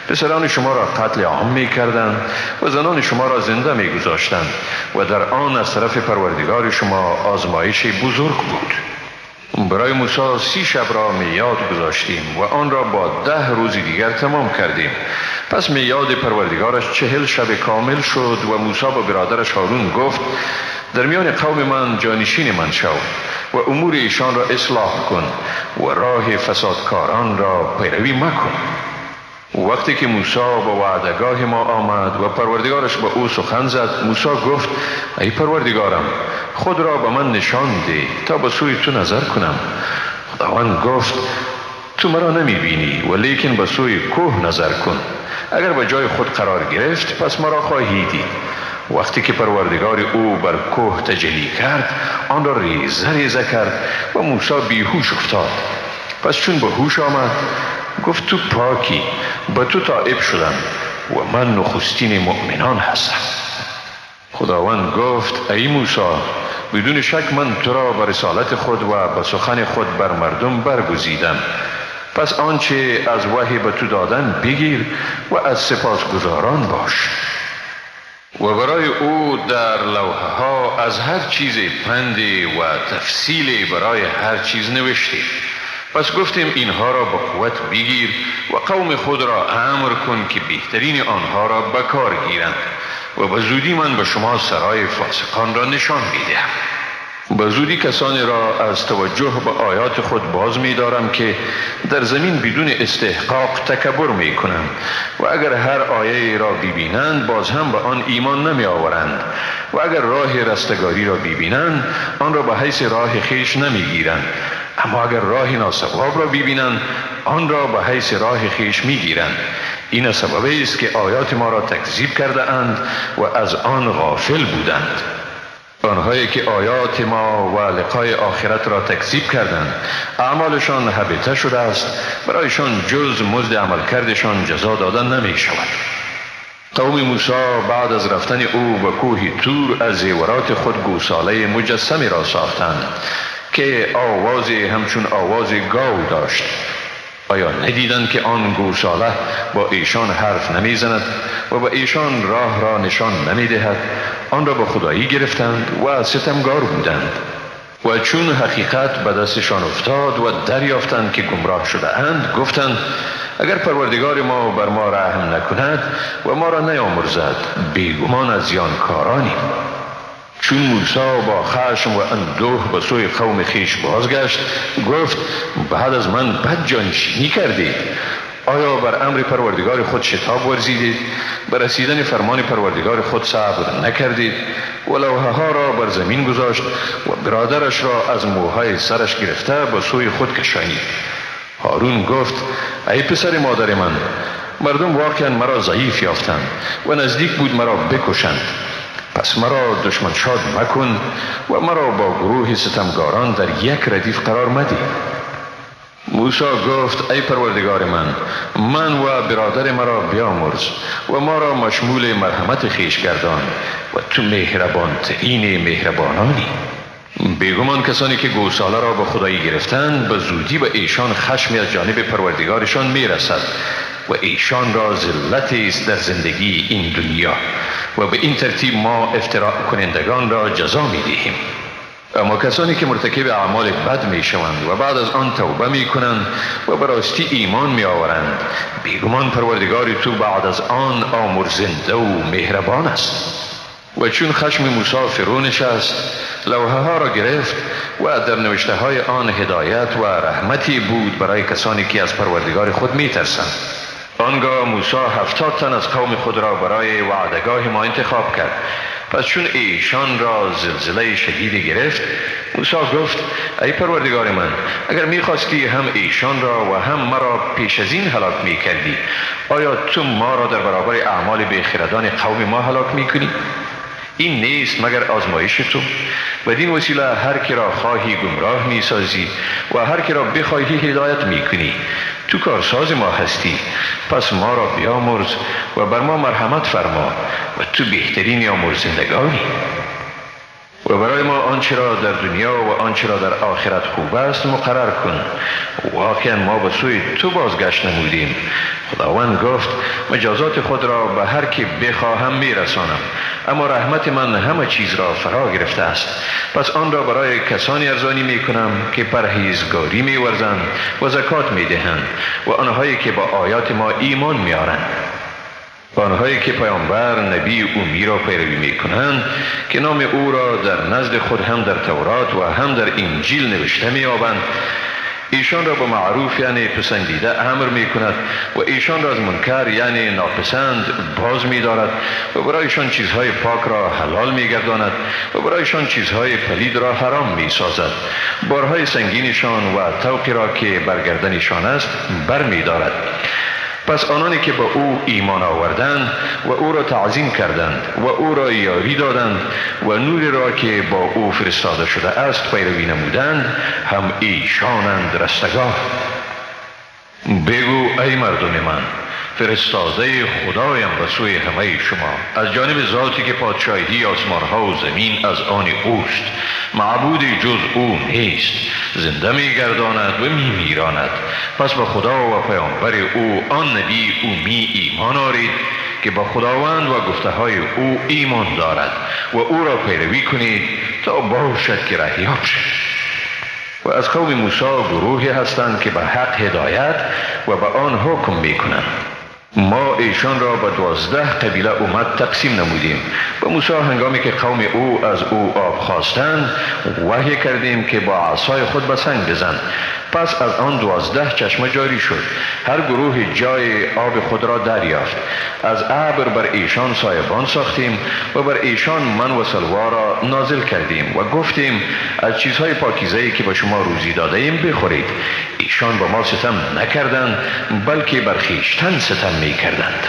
پسران شما را قتل عام می کردند و زنان شما را زنده می گذاشتند و در آن از طرف پروردگار شما آزمایش بزرگ بود. برای موسی سی شب را میاد گذاشتیم و آن را با ده روز دیگر تمام کردیم. پس میاد پروردگارش چهل شب کامل شد و موسی با برادرش هارون گفت در میان قوم من جانشین من شو و امور ایشان را اصلاح کن و راه فسادکاران را پیروی مکن. وقتی که موسی به وعدگاه ما آمد و پروردگارش به او سخن زد موسی گفت ای پروردگارم خود را به من نشان ده تا به سوی تو نظر کنم. خداوند گفت تو مرا نمی بینی و لیکن به سوی کوه نظر کن. اگر به جای خود قرار گرفت پس مرا خواهی دید. وقتی که پروردگار او بر کوه تجلی کرد آن را ریزه ریزه کرد و موسی بیهوش افتاد. پس چون به هوش آمد گفت تو پاکی به تو تائب شدم و من نخستین مؤمنان هستم. خداوند گفت ای موسی بدون شک من تو را به رسالت خود و به سخن خود بر مردم برگزیدم. پس آنچه از وحی به تو دادن بگیر و از سپاس گذاران باش. و برای او در لوحه ها از هر چیز پندی و تفصیلی برای هر چیز نوشتیم پس گفتیم اینها را به قوت بگیر و قوم خود را امر کن که بهترین آنها را به کار گیرند و به زودی من به شما سرای فاسقان را نشان می‌دهم. به زودی کسانی را از توجه به آیات خود باز می دارم که در زمین بدون استحقاق تکبر می کنند و اگر هر آیه را ببینند باز هم به آن ایمان نمی آورند و اگر راه رستگاری را ببینند آن را به حیث راه خیش نمی گیرند اما اگر راه ناسواب را ببینند آن را به حیث راه خیش می گیرند این سببه است که آیات ما را تکذیب کرده اند و از آن غافل بودند. آنهایی که آیات ما و لقای آخرت را تکذیب کردند اعمالشان حبیته شده است. برایشان جز مزد عملکردشان جزا دادن نمی شود قوم موسی بعد از رفتن او به کوه تور از زیورات خود گوساله مجسمی را ساختند. که آوازی همچون آواز گاو داشت. آیا ندیدند که آن گوساله با ایشان حرف نمی‌زند و با ایشان راه را نشان نمی‌دهد؟ آن را به خدایی گرفتند و ستمگار بودند. و چون حقیقت به دستشان افتاد و دریافتند که گمراه شده اند گفتند اگر پروردگار ما بر ما رحم نکند و ما را نیامرزد بیگمان از کارانیم. چون موسی با خشم و اندوه به سوی قوم خیش بازگشت گفت بعد از من بد جانشینی کردید. آیا بر امر پروردگار خود شتاب ورزیدید؟ بر رسیدن فرمان پروردگار خود صبر نکردید. و لوحه ها را بر زمین گذاشت و برادرش را از موهای سرش گرفته به سوی خود کشانید. هارون گفت ای پسر مادر من مردم واقعا مرا ضعیف یافتند و نزدیک بود مرا بکشند. پس مرا دشمن شاد مکن و مرا با گروه ستمگاران در یک ردیف قرار مدی موسی گفت ای پروردگار من من و برادر مرا بیامرز و ما را مشمول مرحمت خیش گردان و تو مهربان ترین مهربانانی. بیگمان کسانی که گوساله را به خدایی گرفتند به زودی به ایشان خشمی از جانب پروردگارشان می‌رسد. و ایشان را ذلتی است در زندگی این دنیا و به این ترتیب ما افتراع کنندگان را جزا می دهیم. اما کسانی که مرتکب اعمال بد می شوند و بعد از آن توبه می کنند و براستی ایمان می آورند بیگمان پروردگار تو بعد از آن آمرزنده و مهربان است. و چون خشم موسی فرو نشست لوحه ها را گرفت و در نوشته های آن هدایت و رحمتی بود برای کسانی که از پروردگار خود می ترسند. آنگاه موسی هفتاد تن از قوم خود را برای وعدگاه ما انتخاب کرد پس چون ایشان را زلزله شدید گرفت موسی گفت ای پروردگار من اگر می‌خواستی هم ایشان را و هم مرا پیش از این هلاک می کردی آیا تو ما را در برابر اعمال بیخردان قوم ما هلاک می کنی؟ این نیست مگر آزمایش تو بدین وسیله هر کی را خواهی گمراه می سازی و هر کی را بخواهی هدایت می کنی تو کارساز ما هستی. پس ما را بیامرز و بر ما مرحمت فرما و تو بهترین آمرزندگانی. و برای ما آنچه را در دنیا و آنچه را در آخرت خوب است مقرر کن. واقعا ما به سوی تو بازگشت نمودیم. خداوند گفت مجازات خود را به هر کی بخواهم میرسانم. اما رحمت من همه چیز را فرا گرفته است. پس آن را برای کسانی ارزانی می کنم که پرهیزگاری می ورزند و زکات می دهند و آنهایی که با آیات ما ایمان می آرند آنهایی که پیامبر نبی اومی را پیروی می کنند که نام او را در نزد خود هم در تورات و هم در انجیل نوشته می آبند ایشان را به معروف یعنی پسندیده امر می کند و ایشان را از منکر یعنی ناپسند باز می دارد و برایشان چیزهای پاک را حلال می گرداند و برایشان چیزهای پلید را حرام می سازد بارهای سنگینشان و توقی را که برگردنشان است بر می دارد پس آنانی که به او ایمان آوردند و او را تعظیم کردند و او را یاری دادند و نوری را که با او فرستاده شده است پیروی نمودند هم ایشانند رستگاه بگو ای مردم من فرستاده خدایم به سوی همه شما. از جانب ذاتی که پادشاهی آسمان ها و زمین از آن اوست معبود جز او نیست. زنده می گرداند و می میراند پس به خدا و پیامبر او آن نبی او می ایمان آرید که با خداوند و گفته های او ایمان دارد و او را پیروی کنید تا باشد که رهیاب شد. و از قوم موسی گروهی هستند که به حق هدایت و به آن حکم می کنند ما ایشان را به دوازده قبیله اومد تقسیم نمودیم. و موسی هنگامی که قوم او از او آب خواستند وحی کردیم که با عصای خود به سنگ بزن. پس از آن دوازده چشمه جاری شد. هر گروه جای آب خود را دریافت. از ابر بر ایشان سایبان ساختیم و بر ایشان من و سلوا را نازل کردیم و گفتیم از چیزهای پاکیزه که به شما روزی داده ایم بخورید. ایشان با ما ستم نکردند بلکه بر خیشتن ستم می کردند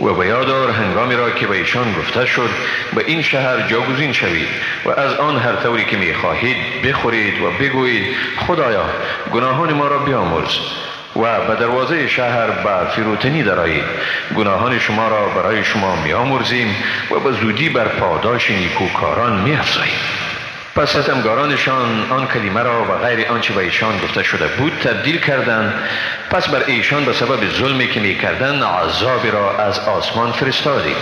و به یادار هنگامی را که به ایشان گفته شد به این شهر جاگزین شوید و از آن هر طوری که می خواهید بخورید و بگویید خدایا گناهان ما را بیامرز و به دروازه شهر به فروتنی درایید گناهان شما را برای شما میامرزیم و به زودی بر پاداش نیکوکاران میافزاییم. پس ستمگارانشان آن کلمه را و غیر آنچه به ایشان گفته شده بود تبدیل کردند. پس بر ایشان به سبب ظلمی که می کردن عذابی را از آسمان فرستادیم.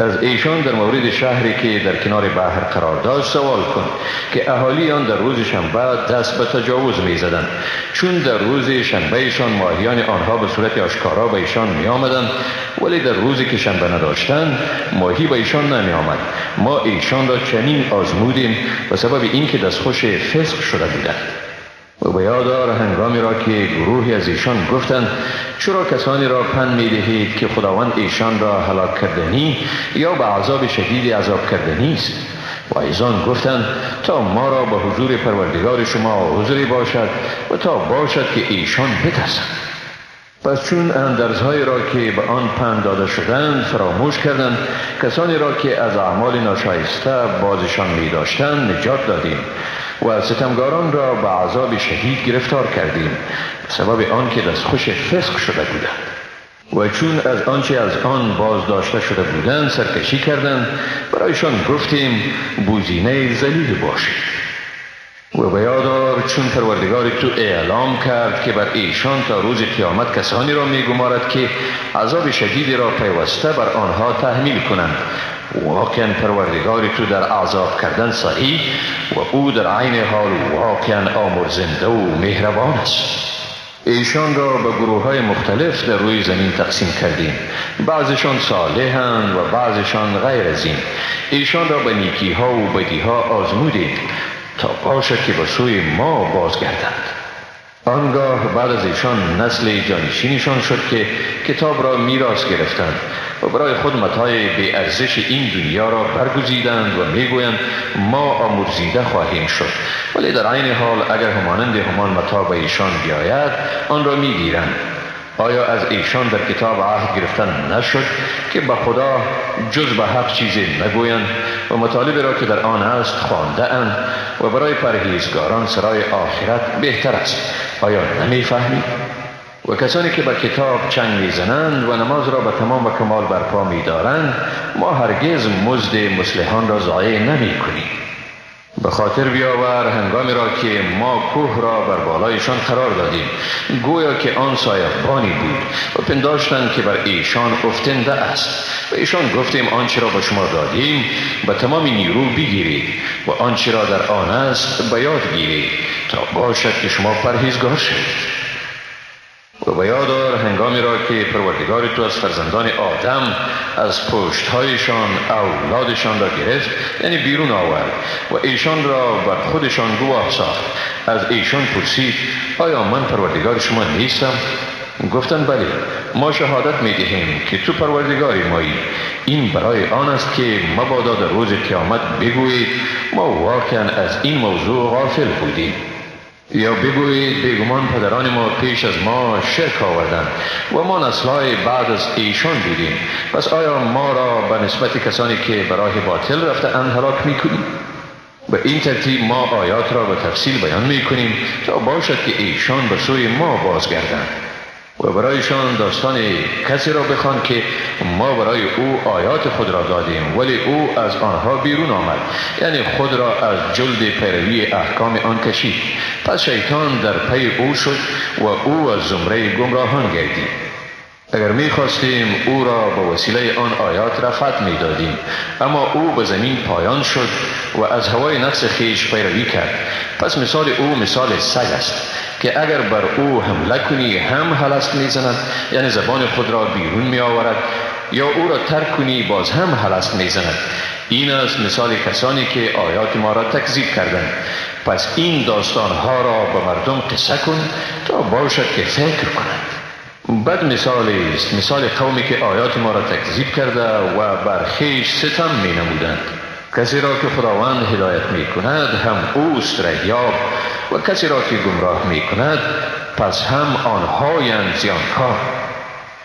از ایشان در مورد شهری که در کنار بحر قرار داشت سوال کن که اهالی آن در روز شنبه دست به تجاوز می زدن. چون در روز شنبه ایشان ماهیان آنها به صورت آشکارا به ایشان می آمدن ولی در روزی که شنبه نداشتند ماهی به ایشان نمی آمد ما ایشان را چنین آزمودیم به سبب اینکه دستخوش فسق شده بودند و به یادار هنگامی را که گروهی از ایشان گفتند چرا کسانی را پن می دهید که خداوند ایشان را هلاک کردنی یا به عذاب شدید عذاب کردنی است؟ و ایزان گفتند تا ما را به حضور پروردگار شما حضوری باشد و تا باشد که ایشان بترسند. پس چون اندرزهایی را که به آن پند داده شدند فراموش کردند کسانی را که از اعمال ناشایسته بازشان می داشتند نجات دادیم. و ستمگاران را به عذاب شدید گرفتار کردیم. سبب آن که خوش فسق شده بودند. و چون از آنچه از آن باز داشته شده بودند سرکشی کردند. برایشان گفتیم بوزینه زلیل باشید. و بیادار چون پروردگار تو اعلام کرد که بر ایشان تا روز قیامت کسانی را میگمارد که عذاب شدیدی را پیوسته بر آنها تحمیل کنند. واقعا پروردگار تو در عذاب کردن صحیح و او در عین حال واقعا آمرزنده و مهربان است. ایشان را به گروه های مختلف در روی زمین تقسیم کردیم. بعضشان صالحند و بعضشان غیر از این. ایشان را به نیکی ها و بدی ها آزمودیم تا باشد که به سوی ما بازگردند. آنگاه بعد از ایشان نسل جانشینشان شد که کتاب را میراث گرفتند. و برای خود متای به ارزش این دنیا را برگزیدند و می‌گویند ما آمرزیده خواهیم شد. ولی در عین حال اگر همانند همان متا به ایشان بیاید آن را می‌گیرند. آیا از ایشان در کتاب عهد گرفتن نشد که به خدا جز به حق چیزی نگویند؟ و مطالب را که در آن است خوانده اند و برای پرهیزگاران سرای آخرت بهتر است. آیا نمی‌فهمید؟ و کسانی که به کتاب چنگ می‌زنند و نماز را به تمام و کمال برپا میدارند ما هرگز مزد مسلحان را ضایع نمی کنیم به خاطر بیاور هنگامی را که ما کوه را بر بالایشان قرار دادیم گویا که آن سایبانی بود و پنداشتند که بر ایشان افتنده است. و ایشان گفتیم آنچه را به شما دادیم به تمام نیرو بگیرید و آنچه را در آن است به یاد گیرید تا باشد که شما پرهیزگار شوید. و به یادار هنگامی را که پروردگار تو از فرزندان آدم از پشتهایشان اولادشان را گرفت یعنی بیرون آورد و ایشان را بر خودشان گواه ساخت. از ایشان پرسید آیا من پروردگار شما نیستم؟ گفتند بله ما شهادت می دهیم که تو پروردگاری مایی. این برای آن است که مبادا در روز قیامت بگویید ما واقعا از این موضوع غافل بودیم. یا بگویید بیگمان پدران ما پیش از ما شرک آوردند و ما نسلهای بعد از ایشان بودیم. پس آیا ما را به نسبت کسانی که برای باطل رفته اند هلاک می کنیم به این ترتیب ما آیات را به تفصیل بیان می کنیم تا باشد که ایشان به سوی ما بازگردند. و برایشان داستان کسی را بخوان که ما برای او آیات خود را دادیم ولی او از آنها بیرون آمد. یعنی خود را از جلد پیروی احکام آن کشید. پس شیطان در پی او شد و او از زمره گمراهان گردید. اگر می خواستیم او را به وسیله آن آیات رفت می دادیم اما او به زمین پایان شد و از هوای نفس خیش پیروی کرد. پس مثال او مثال سگ است که اگر بر او حمله کنی هم حلست می زند یعنی زبان خود را بیرون می آورد یا او را ترک کنی باز هم حلست می زند این است مثال کسانی که آیات ما را تکذیب کردند. پس این داستان ها را به مردم قصه کن تا باشد که فکر کنند. بد مثال است. مثال قومی که آیات ما را تکذیب کرده و بر خیش ستم می نمودند. کسی را که خداوند هدایت می کند هم اوست ریاب و کسی را که گمراه می کند پس هم آنهایند زیانکار.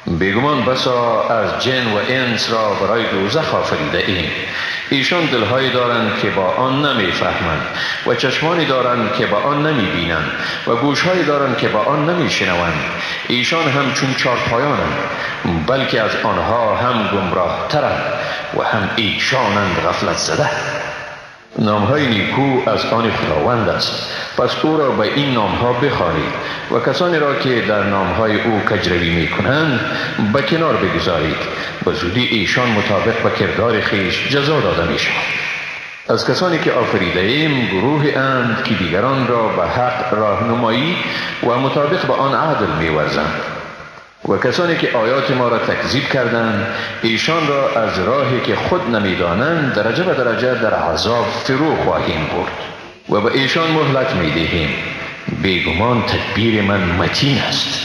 بیگمان بسا از جن و انس را برای دوزخ آفریده ایم. ایشان دلهایی دارند که با آن نمی‌فهمند و چشمانی دارند که با آن نمی بینند و گوشهایی دارند که با آن نمی شنوند ایشان هم چون چار پایانند بلکه از آنها هم گمراه ترند و هم ایشانند غفلت زده. نامهای نیکو از آن خداوند است. پس او را به این نامها بخوانید و کسانی را که در نامهای او کجروی می کنند به کنار بگذارید. به زودی ایشان مطابق به کردار خیش جزا داده می شود از کسانی که آفریده ایم گروه اند که دیگران را به حق راهنمایی و مطابق به آن عدل می ورزند و کسانی که آیات ما را تکذیب کردند ایشان را از راهی که خود نمی‌دانند درجه به درجه در عذاب فرو خواهیم برد و به ایشان مهلت می دهیم بیگمان تدبیر من متین است.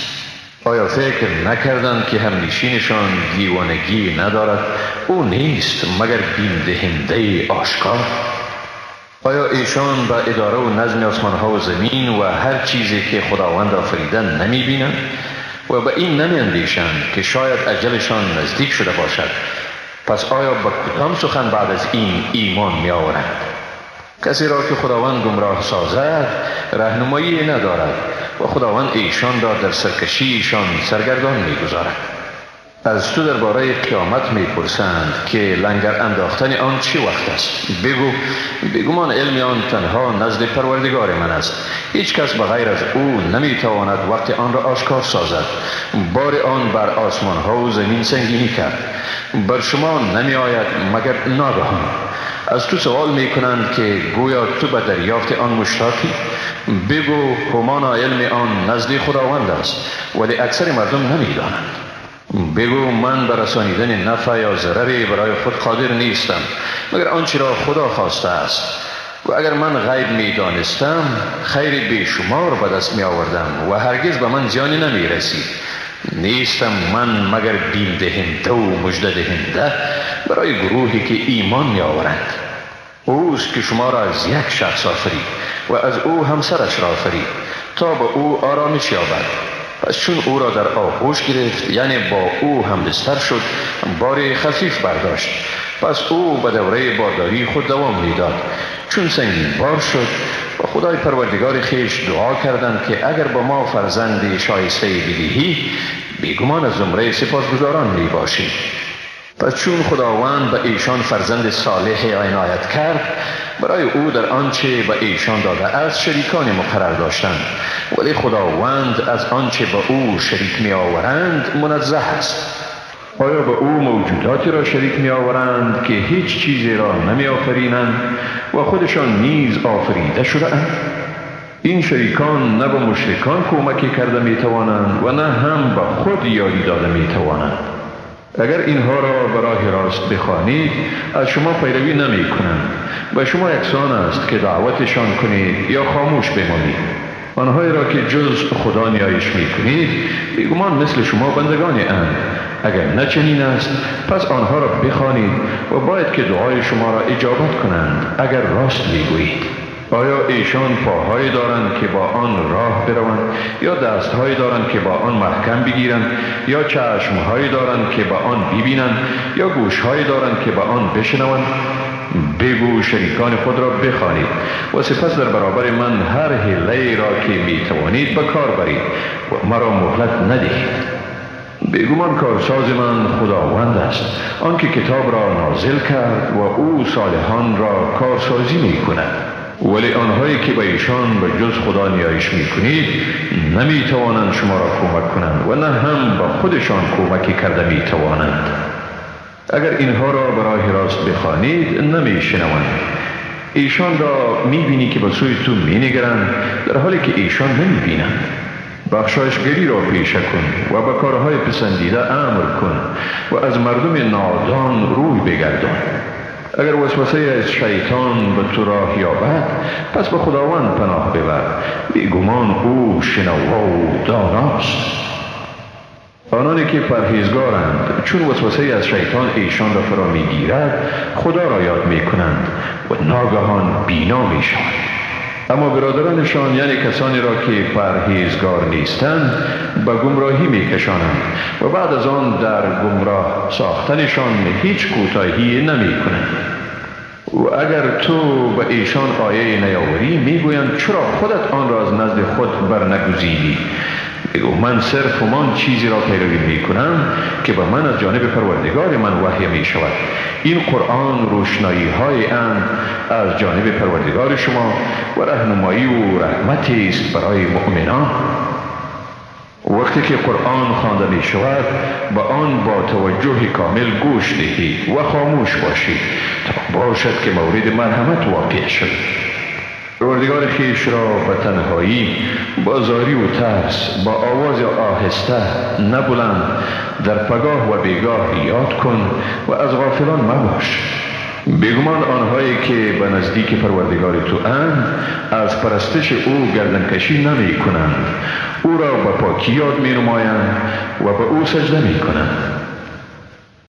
آیا فکر نکردند که همنشینشان دیوانگی ندارد؟ او نیست مگر بین دهنده آشکار؟ آیا ایشان به اداره و نظم آسمان ها و زمین و هر چیزی که خداوند آفریدن نمی بینند و به این نمی که شاید اجلشان نزدیک شده باشد. پس آیا به کدام سخن بعد از این ایمان می آورند کسی را که خداوند گمراه سازد رهنمایی ندارد و خداوند ایشان را در سرکشیشان سرگردان می گذارد از تو درباره قیامت می‌پرسند که لنگر انداختن آن چی وقت است؟ بگو بگمان علم آن تنها نزد پروردگار من است. هیچ کس به غیر از او نمی‌تواند وقت آن را آشکار سازد. بار آن بر آسمان ها و زمین سنگینی کرد بر شما نمی آید مگر ناگهان. از تو سوال می کنند که گویا تو به دریافت آن مشتاقی؟ بگو همانا علم آن نزد خداوند است ولی اکثر مردم نمی دانند بگو من به رسانیدن نفع یا ضرری برای خود قادر نیستم مگر آنچه را خدا خواسته است؟ و اگر من غیب می دانستم خیر بیشمار به دست می آوردم و هرگز به من زیانی نمی رسید نیستم من مگر بین دهنده و مجد دهنده برای گروهی که ایمان می آورند اوست که شما را از یک شخص آفرید و از او همسرش را آفرید تا به او آرامش یابد. پس چون او را در آغوش گرفت یعنی با او هم بستر شد بار خفیف برداشت. پس او به دوره بارداری خود دوام می‌داد. چون سنگین بار شد و خدای پروردگار خیش دعا کردند که اگر با ما فرزند شایسته بدهی بیگمان از زمره سپاسگزاران می باشید پس چون خداوند به ایشان فرزند صالح عنایت کرد برای او در آنچه به ایشان داده از شریکان مقرر داشتند. ولی خداوند از آنچه به او شریک می آورند منزه است. آیا به او موجوداتی را شریک می آورند که هیچ چیزی را نمی آفرینند و خودشان نیز آفریده شده اند؟ این شریکان نه به مشرکان کمکی کرده می توانند و نه هم به خود یاری داده می توانند اگر اینها را به راه راست بخوانید از شما پیروی نمی کنند و شما یکسان است که دعوتشان کنید یا خاموش بمانید. آنهایی را که جز خدا نیایش می کنید بیگمان مثل شما بندگانی اند. اگر نه چنین است پس آنها را بخوانید و باید که دعای شما را اجابت کنند اگر راست می‌گویید. آیا ایشان پاهایی دارند که با آن راه بروند؟ یا دستهایی دارند که با آن محکم بگیرند؟ یا چشمهایی دارند که با آن ببینند؟ یا گوشهایی دارند که با آن بشنوند؟ بگو شریکان خود را بخوانید و سپس در برابر من هر حله را که می توانید به کار برید و مرا مهلت ندهید. کار کارساز من خداوند است. آنکه کتاب را نازل کرد و او صالحان را کارسازی می کند ولی آنهایی که به ایشان به جز خدا نیایش می کنید نمی توانند شما را کمک کنند و نه هم به خودشان کمکی کرده می توانند اگر اینها را برای راست بخوانید نمی ایشان را می بینی که به سوی تو می نگرند در حالی که ایشان نمی بینند بخشایشگری را پیشه کن و به کارهای پسندیده امر کن و از مردم نادان روی بگردان. اگر وسوسه از شیطان به تو راه یابد پس به خداوند پناه ببر. بیگمان او شنوا و داناست. آنانی که پرهیزگارند چون وسوسه از شیطان ایشان را فرا می‌گیرد خدا را یاد می کنند و ناگهان بینا می اما برادرانشان یعنی کسانی را که پرهیزگار نیستند به گمراهی می کشانند و بعد از آن در گمراه ساختنشان هیچ کوتاهی نمی کنند و اگر تو به ایشان آیه نیاوری می‌گویند چرا خودت آن را از نزد خود بر نگزیدی بگو من صرف من چیزی را پیروی می کنم که به من از جانب پروردگار من وحی می شود این قرآن روشنایی های اند از جانب پروردگار شما و رهنمایی و رحمتی است برای مؤمنان. وقتی که قرآن خوانده می شود به آن با توجه کامل گوش دهی و خاموش باشی تا باشد که مورد مرحمت واقع شد پروردگار خیش را به تنهایی با زاری و ترس با آواز آهسته نبلند در پگاه و بیگاه یاد کن و از غافلان مباش. بگمان آنهایی که به نزدیک پروردگار تو اند از پرستش او گردن کشی نمی کنند او را به پاکی یاد می نمایند و به او سجده می کنند